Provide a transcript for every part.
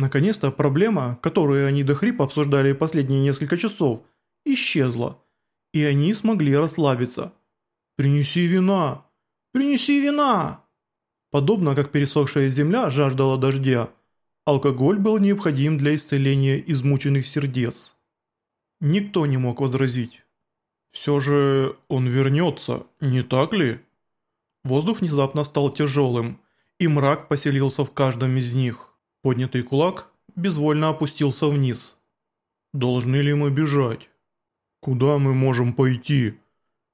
Наконец-то проблема, которую они до хрипа обсуждали последние несколько часов, исчезла, и они смогли расслабиться. «Принеси вина! Принеси вина!» Подобно как пересохшая земля жаждала дождя, алкоголь был необходим для исцеления измученных сердец. Никто не мог возразить. «Все же он вернется, не так ли?» Воздух внезапно стал тяжелым, и мрак поселился в каждом из них. Поднятый кулак безвольно опустился вниз. «Должны ли мы бежать? Куда мы можем пойти,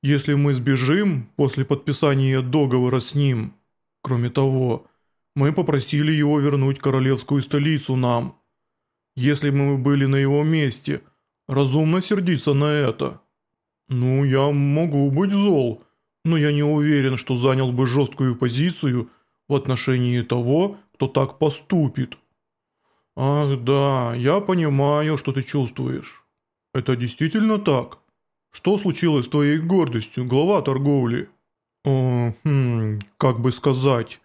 если мы сбежим после подписания договора с ним? Кроме того, мы попросили его вернуть королевскую столицу нам. Если бы мы были на его месте, разумно сердиться на это. Ну, я могу быть зол, но я не уверен, что занял бы жесткую позицию в отношении того, кто так поступит. Ах да, я понимаю, что ты чувствуешь. Это действительно так? Что случилось с твоей гордостью, глава торговли? О, хм, как бы сказать...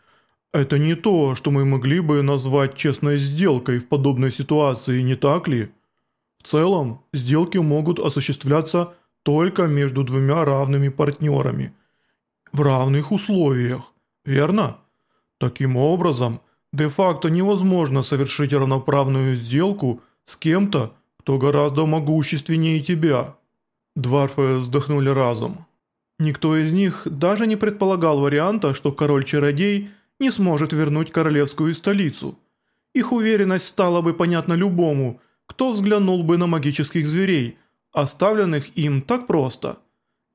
Это не то, что мы могли бы назвать честной сделкой в подобной ситуации, не так ли? В целом, сделки могут осуществляться только между двумя равными партнерами. В равных условиях, верно? Таким образом, де-факто невозможно совершить равноправную сделку с кем-то, кто гораздо могущественнее тебя. Дварфы вздохнули разом. Никто из них даже не предполагал варианта, что король-чародей не сможет вернуть королевскую столицу. Их уверенность стала бы понятна любому, кто взглянул бы на магических зверей, оставленных им так просто.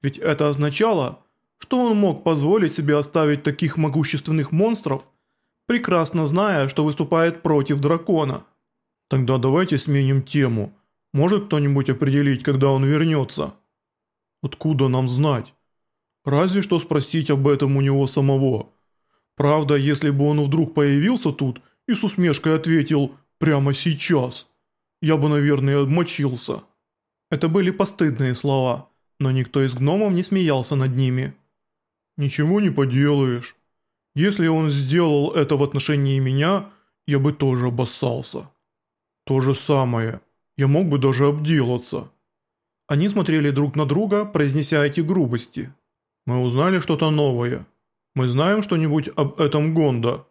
Ведь это означало, что он мог позволить себе оставить таких могущественных монстров, прекрасно зная, что выступает против дракона. Тогда давайте сменим тему. Может кто-нибудь определить, когда он вернется? Откуда нам знать? Разве что спросить об этом у него самого. Правда, если бы он вдруг появился тут и с усмешкой ответил «прямо сейчас», я бы, наверное, обмочился. Это были постыдные слова, но никто из гномов не смеялся над ними. «Ничего не поделаешь. Если он сделал это в отношении меня, я бы тоже обоссался. То же самое. Я мог бы даже обделаться». Они смотрели друг на друга, произнеся эти грубости. «Мы узнали что-то новое. Мы знаем что-нибудь об этом Гонда?»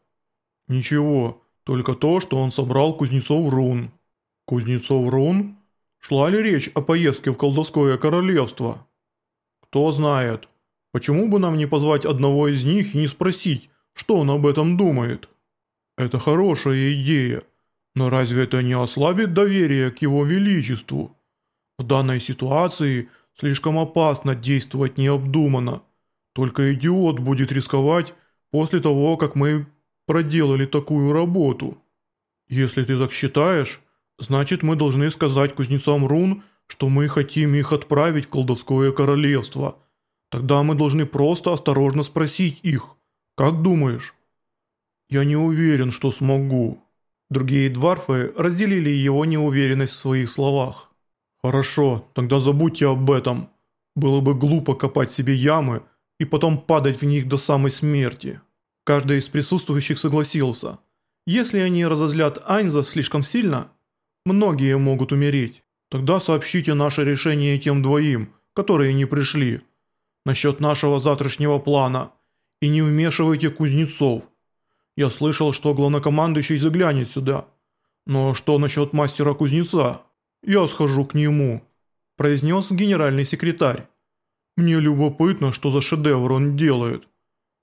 «Ничего, только то, что он собрал кузнецов рун». «Кузнецов рун? Шла ли речь о поездке в колдовское королевство?» «Кто знает. Почему бы нам не позвать одного из них и не спросить, что он об этом думает?» «Это хорошая идея, но разве это не ослабит доверие к его величеству?» «В данной ситуации слишком опасно действовать необдуманно». Только идиот будет рисковать после того, как мы проделали такую работу. Если ты так считаешь, значит мы должны сказать кузнецам рун, что мы хотим их отправить в колдовское королевство. Тогда мы должны просто осторожно спросить их. Как думаешь? Я не уверен, что смогу. Другие дварфы разделили его неуверенность в своих словах. Хорошо, тогда забудьте об этом. Было бы глупо копать себе ямы, и потом падать в них до самой смерти. Каждый из присутствующих согласился. Если они разозлят Айнза слишком сильно, многие могут умереть. Тогда сообщите наше решение тем двоим, которые не пришли. Насчет нашего завтрашнего плана. И не вмешивайте кузнецов. Я слышал, что главнокомандующий заглянет сюда. Но что насчет мастера-кузнеца? Я схожу к нему», – произнес генеральный секретарь. Мне любопытно, что за шедевр он делает.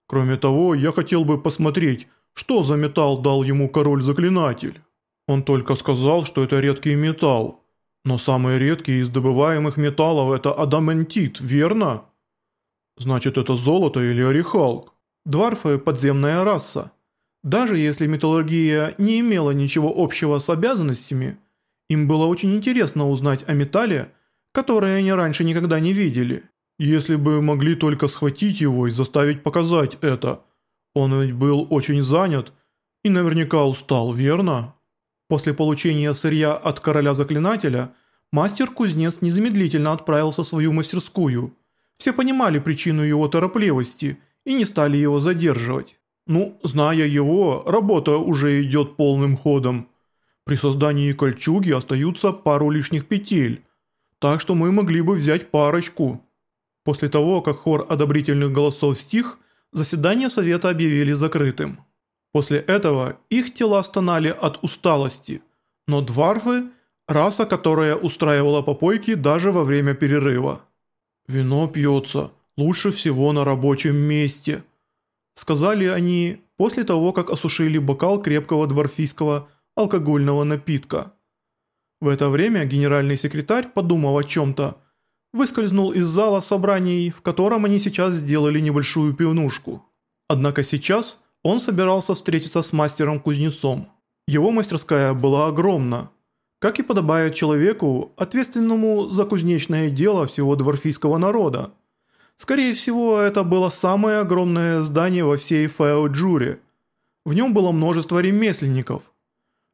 Кроме того, я хотел бы посмотреть, что за металл дал ему король-заклинатель. Он только сказал, что это редкий металл. Но самый редкий из добываемых металлов это адамантит, верно? Значит, это золото или орехалк? Дварфы – подземная раса. Даже если металлургия не имела ничего общего с обязанностями, им было очень интересно узнать о металле, который они раньше никогда не видели. Если бы могли только схватить его и заставить показать это. Он ведь был очень занят и наверняка устал, верно? После получения сырья от короля-заклинателя, мастер-кузнец незамедлительно отправился в свою мастерскую. Все понимали причину его торопливости и не стали его задерживать. Ну, зная его, работа уже идет полным ходом. При создании кольчуги остаются пару лишних петель, так что мы могли бы взять парочку». После того, как хор одобрительных голосов стих, заседание совета объявили закрытым. После этого их тела стонали от усталости, но дварфы – раса, которая устраивала попойки даже во время перерыва. «Вино пьется лучше всего на рабочем месте», – сказали они после того, как осушили бокал крепкого дворфийского алкогольного напитка. В это время генеральный секретарь, подумав о чем-то, выскользнул из зала собраний, в котором они сейчас сделали небольшую пивнушку. Однако сейчас он собирался встретиться с мастером-кузнецом. Его мастерская была огромна, как и подобает человеку, ответственному за кузнечное дело всего дворфийского народа. Скорее всего, это было самое огромное здание во всей Фэо-Джуре. В нем было множество ремесленников.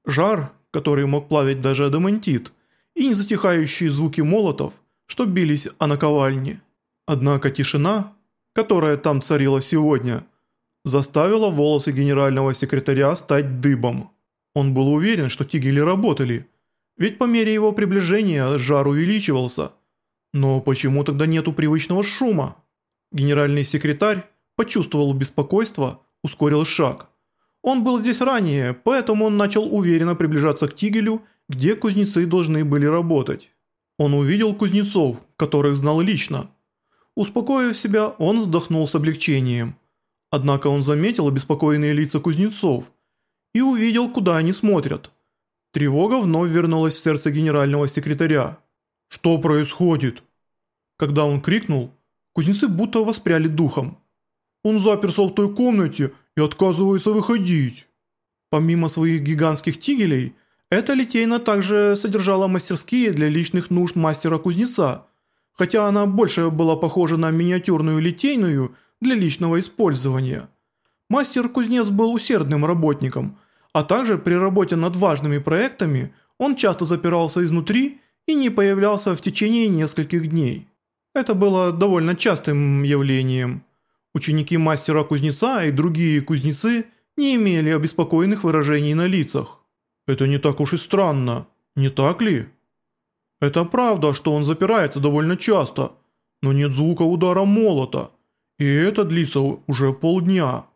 Жар, который мог плавить даже адамантит, и незатихающие звуки молотов, что бились о наковальне. Однако тишина, которая там царила сегодня, заставила волосы генерального секретаря стать дыбом. Он был уверен, что тигели работали, ведь по мере его приближения жар увеличивался. Но почему тогда нету привычного шума? Генеральный секретарь почувствовал беспокойство, ускорил шаг. Он был здесь ранее, поэтому он начал уверенно приближаться к Тигелю, где кузнецы должны были работать. Он увидел кузнецов, которых знал лично. Успокоив себя, он вздохнул с облегчением. Однако он заметил обеспокоенные лица кузнецов и увидел, куда они смотрят. Тревога вновь вернулась в сердце генерального секретаря. «Что происходит?» Когда он крикнул, кузнецы будто воспряли духом. «Он заперся в той комнате и отказывается выходить». Помимо своих гигантских тигелей, эта литейна также содержала мастерские для личных нужд мастера-кузнеца, хотя она больше была похожа на миниатюрную литейную для личного использования. Мастер-кузнец был усердным работником, а также при работе над важными проектами он часто запирался изнутри и не появлялся в течение нескольких дней. Это было довольно частым явлением. Ученики мастера-кузнеца и другие кузнецы не имели обеспокоенных выражений на лицах. Это не так уж и странно, не так ли? Это правда, что он запирается довольно часто, но нет звука удара молота, и это длится уже полдня.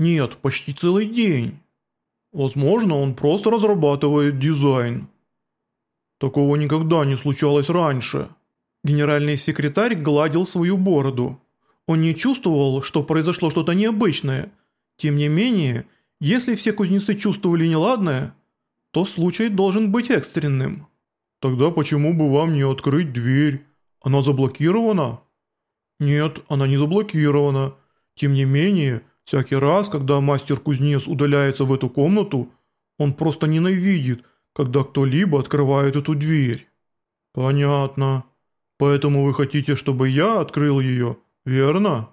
Нет, почти целый день. Возможно, он просто разрабатывает дизайн. Такого никогда не случалось раньше. Генеральный секретарь гладил свою бороду. Он не чувствовал, что произошло что-то необычное. Тем не менее, если все кузнецы чувствовали неладное – то случай должен быть экстренным. Тогда почему бы вам не открыть дверь? Она заблокирована? Нет, она не заблокирована. Тем не менее, всякий раз, когда мастер-кузнец удаляется в эту комнату, он просто ненавидит, когда кто-либо открывает эту дверь. Понятно. Поэтому вы хотите, чтобы я открыл ее, верно?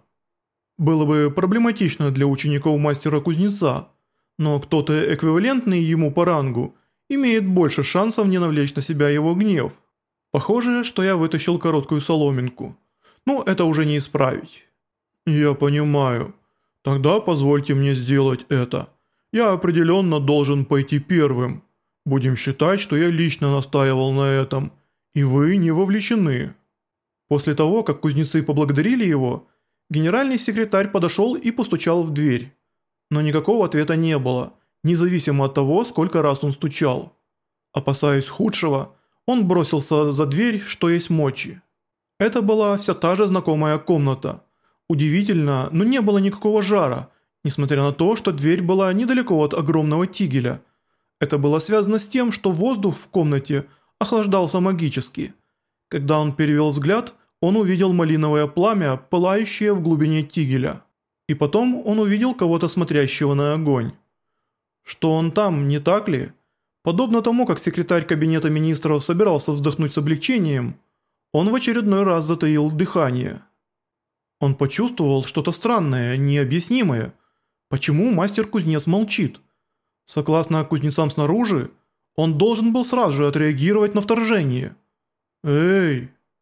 Было бы проблематично для учеников мастера-кузнеца, но кто-то эквивалентный ему по рангу имеет больше шансов не навлечь на себя его гнев. Похоже, что я вытащил короткую соломинку. Ну, это уже не исправить. Я понимаю. Тогда позвольте мне сделать это. Я определенно должен пойти первым. Будем считать, что я лично настаивал на этом, и вы не вовлечены. После того, как кузнецы поблагодарили его, генеральный секретарь подошел и постучал в дверь но никакого ответа не было, независимо от того, сколько раз он стучал. Опасаясь худшего, он бросился за дверь, что есть мочи. Это была вся та же знакомая комната. Удивительно, но не было никакого жара, несмотря на то, что дверь была недалеко от огромного тигеля. Это было связано с тем, что воздух в комнате охлаждался магически. Когда он перевел взгляд, он увидел малиновое пламя, пылающее в глубине тигеля. И потом он увидел кого-то смотрящего на огонь. Что он там, не так ли? Подобно тому, как секретарь кабинета министров собирался вздохнуть с облегчением, он в очередной раз затаил дыхание. Он почувствовал что-то странное, необъяснимое. Почему мастер-кузнец молчит? Согласно кузнецам снаружи, он должен был сразу же отреагировать на вторжение. «Эй,